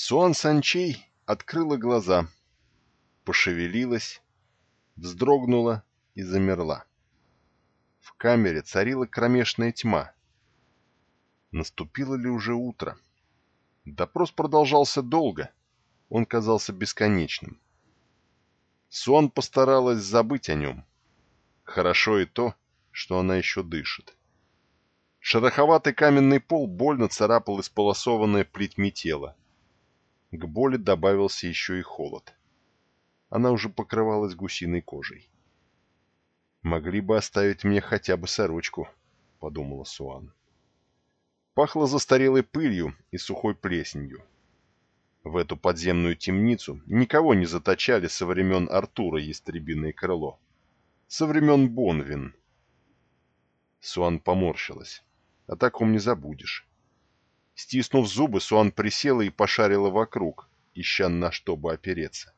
Суан Санчей открыла глаза, пошевелилась, вздрогнула и замерла. В камере царила кромешная тьма. Наступило ли уже утро? Допрос продолжался долго, он казался бесконечным. Суан постаралась забыть о нем. Хорошо и то, что она еще дышит. Шероховатый каменный пол больно царапал исполосованное плетьми тело. К боли добавился еще и холод. Она уже покрывалась гусиной кожей. «Могли бы оставить мне хотя бы сорочку», — подумала Суан. Пахло застарелой пылью и сухой плесенью. В эту подземную темницу никого не заточали со времен Артура Ястребиное крыло. Со времен Бонвин. Суан поморщилась. О таком не забудешь. Стиснув зубы, Суан присела и пошарила вокруг, ища на что бы опереться.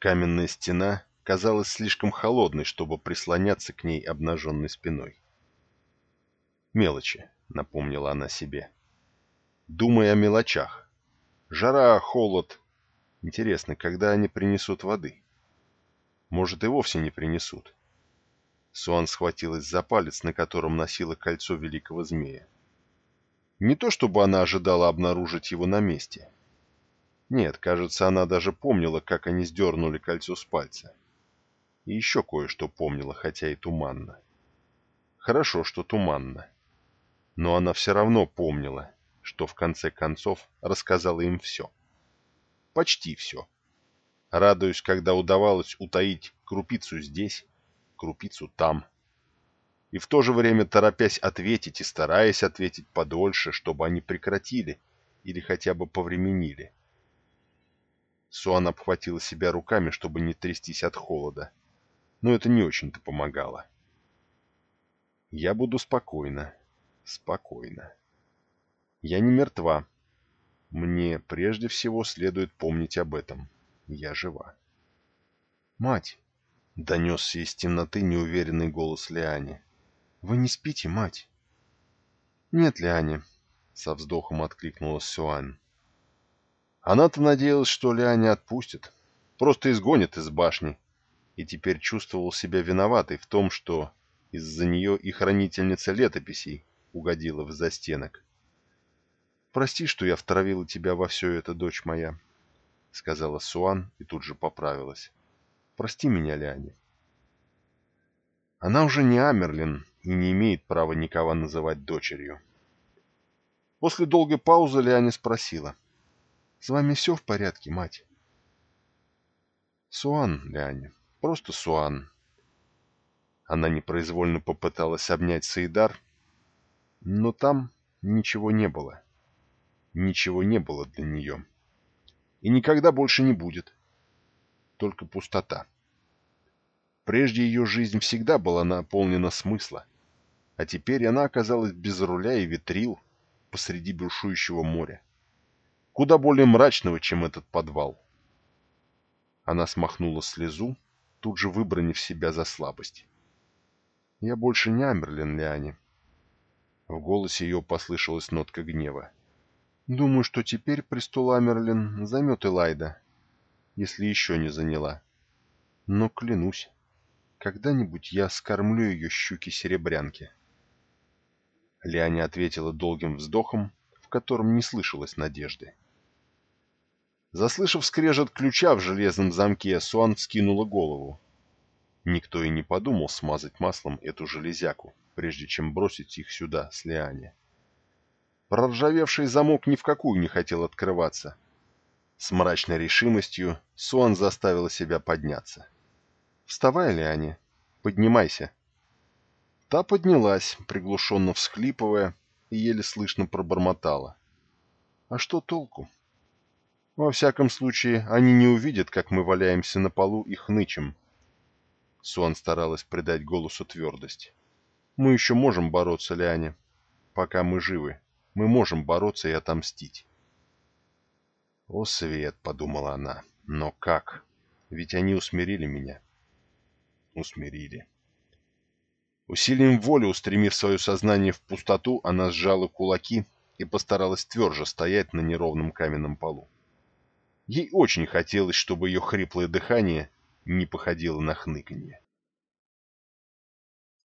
Каменная стена казалась слишком холодной, чтобы прислоняться к ней обнаженной спиной. «Мелочи», — напомнила она себе. «Думай о мелочах. Жара, холод. Интересно, когда они принесут воды? Может, и вовсе не принесут». Суан схватилась за палец, на котором носила кольцо великого змея. Не то чтобы она ожидала обнаружить его на месте. Нет, кажется, она даже помнила, как они сдернули кольцо с пальца. И еще кое-что помнила, хотя и туманно. Хорошо, что туманно. Но она все равно помнила, что в конце концов рассказала им все. Почти все. Радуюсь, когда удавалось утаить крупицу здесь, крупицу там и в то же время торопясь ответить и стараясь ответить подольше, чтобы они прекратили или хотя бы повременили. Суан обхватила себя руками, чтобы не трястись от холода, но это не очень-то помогало. Я буду спокойно, спокойно. Я не мертва. Мне прежде всего следует помнить об этом. Я жива. «Мать!» — донесся из темноты неуверенный голос Лиани. Вы не спите, мать? Нет ли Ани? Со вздохом откликнулась Сюань. Она-то надеялась, что Ляня отпустит, просто изгонит из башни, и теперь чувствовал себя виноватой в том, что из-за нее и хранительница летописей угодила в застенок. «Прости, что я втравила тебя во все это, дочь моя», — сказала Суан и тут же поправилась. «Прости меня, Ляня». Она уже не Амерлин, и не имеет права никого называть дочерью. После долгой паузы Лиане спросила. «С вами все в порядке, мать?» «Суан, Лиане, просто Суан». Она непроизвольно попыталась обнять Саидар, но там ничего не было. Ничего не было для нее. И никогда больше не будет. Только пустота. Прежде ее жизнь всегда была наполнена смысла а теперь она оказалась без руля и ветрил посреди бушующего моря. Куда более мрачного, чем этот подвал. Она смахнула слезу, тут же выбранив себя за слабость. «Я больше не Амерлин, Лиане». В голосе ее послышалась нотка гнева. «Думаю, что теперь престол Амерлин займет Элайда, если еще не заняла. Но клянусь, когда-нибудь я скормлю ее щуки-серебрянки». Лиане ответила долгим вздохом, в котором не слышалось надежды. Заслышав скрежет ключа в железном замке, Суан скинула голову. Никто и не подумал смазать маслом эту железяку, прежде чем бросить их сюда, с Лиане. Проржавевший замок ни в какую не хотел открываться. С мрачной решимостью Суан заставила себя подняться. «Вставай, Лиане, поднимайся», Та поднялась, приглушенно всхлипывая, и еле слышно пробормотала. «А что толку?» «Во всяком случае, они не увидят, как мы валяемся на полу и хнычем». Суан старалась придать голосу твердость. «Мы еще можем бороться, Лиане. Пока мы живы, мы можем бороться и отомстить». «О, Свет!» — подумала она. «Но как? Ведь они усмирили меня». «Усмирили». Усилием воли, устремив свое сознание в пустоту, она сжала кулаки и постаралась тверже стоять на неровном каменном полу. Ей очень хотелось, чтобы ее хриплое дыхание не походило на хныканье.